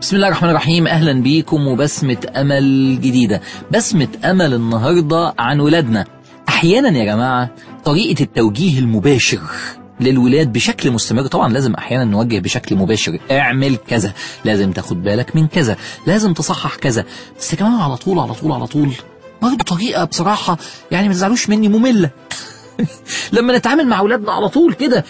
بسم الله الرحمن الرحيم. أهلا بيكم وبسمة أمل جديدة. بسمة أمل النهاردة عن ولادنا. أحيانا يا جماعة طريقة التوجيه المباشر للولاد بشكل مستمر. طبعا لازم أحيانا نوجه بشكل مباشر. اعمل كذا. لازم تاخد بالك من كذا. لازم تصحح كذا. بس كمان على طول على طول على طول. برضه طريقة بصراحة يعني ما تزعلوش مني مملة. لما نتعامل مع أولادنا على طول كده.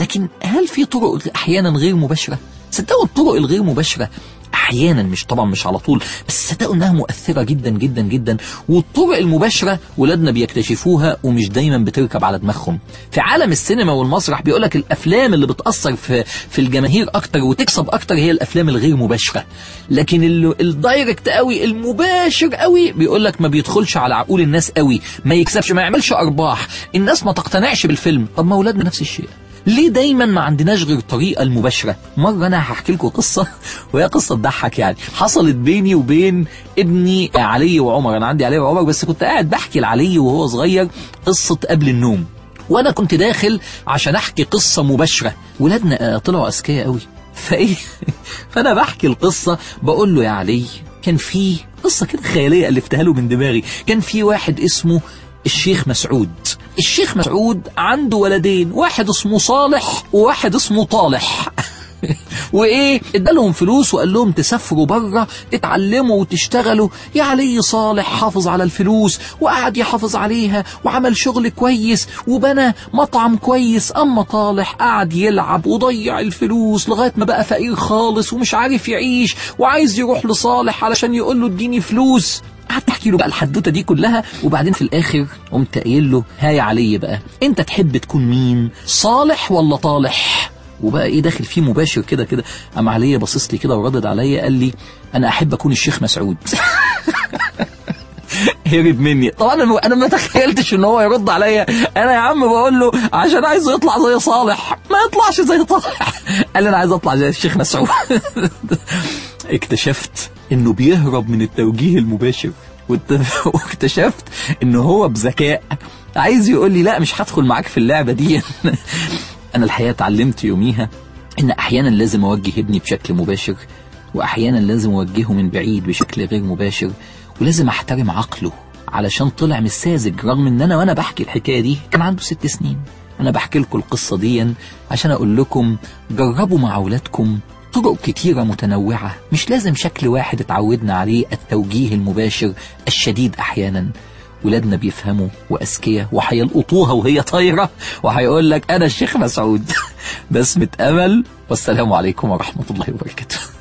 لكن هل في طرق أحيانا غير مباشرة؟ صدقوا الطرق الغير مباشرة أحيانا مش طبعا مش على طول بس صدقوا إنها مؤثرة جدا جدا جدا والطرق المباشرة ولادنا بيكتشفوها ومش دايما بتركب على دماغهم. في عالم السينما والمسرح بيقول لك الأفلام اللي بتأثر في في الجماهير أكتر وتكسب أكتر هي الأفلام الغير مباشرة. لكن ال- الدايركت قوي المباشر قوي بيقول لك ما بيدخلش على عقول الناس قوي ما يكسبش ما يعملش أرباح. الناس ما تقتنعش بالفيلم. طب ما أولادنا نفس الشيء. ليه دايما ما عندناش غير الطريقة المباشرة؟ مرة أنا هحكي لكم قصة وهي قصة تضحك يعني. حصلت بيني وبين ابني علي وعمر. أنا عندي علي وعمر بس كنت قاعد بحكي لعلي وهو صغير قصة قبل النوم. وأنا كنت داخل عشان أحكي قصة مباشرة. ولادنا آه، طلعوا أذكياء قوي فإيه؟ فأنا بحكي القصة بقول له يا علي كان في قصة كده خيالية ألفتها له من دماغي. كان في واحد اسمه الشيخ مسعود. الشيخ مسعود عنده ولدين واحد اسمه صالح وواحد اسمه طالح. وإيه؟ ادالهم فلوس وقال لهم تسافروا بره تتعلموا وتشتغلوا. يا علي صالح حافظ على الفلوس وقعد يحافظ عليها وعمل شغل كويس وبنى مطعم كويس. أما طالح قعد يلعب وضيع الفلوس لغاية ما بقى فقير خالص ومش عارف يعيش وعايز يروح لصالح علشان يقول له اديني فلوس. قعدت احكي له بقى الحدوتة دي كلها وبعدين في الآخر قمت قايل له ها يا علي بقى أنت تحب تكون مين؟ صالح ولا طالح؟ وبقى إيه داخل فيه مباشر كده كده قام عليا باصص لي كده وردد عليا قال لي أنا أحب أكون الشيخ مسعود. هرب مني. طبعا أنا أنا ما تخيلتش إن هو يرد عليا. أنا يا عم بقول له عشان عايزه يطلع زي صالح. ما يطلعش زي طالح. قال لي أنا عايز أطلع زي الشيخ مسعود. اكتشفت إنه بيهرب من التوجيه المباشر. واكتشفت ان هو بذكاء. عايز يقول لي لا مش هدخل معاك في اللعبة دي. أنا الحقيقة اتعلمت يوميها إن أحيانا لازم أوجه ابني بشكل مباشر وأحيانا لازم أوجهه من بعيد بشكل غير مباشر ولازم أحترم عقله علشان طلع مش ساذج رغم إن أنا وأنا بحكي الحكاية دي كان عنده ست سنين. أنا بحكي لكم القصة دي عشان أقول لكم جربوا مع اولادكم طرق كتيرة متنوعة مش لازم شكل واحد اتعودنا عليه التوجيه المباشر الشديد أحيانا. ولادنا بيفهموا وأذكياء وهيلقطوها وهي طايرة وهيقول لك أنا الشيخ مسعود. بسمة أمل والسلام عليكم ورحمة الله وبركاته.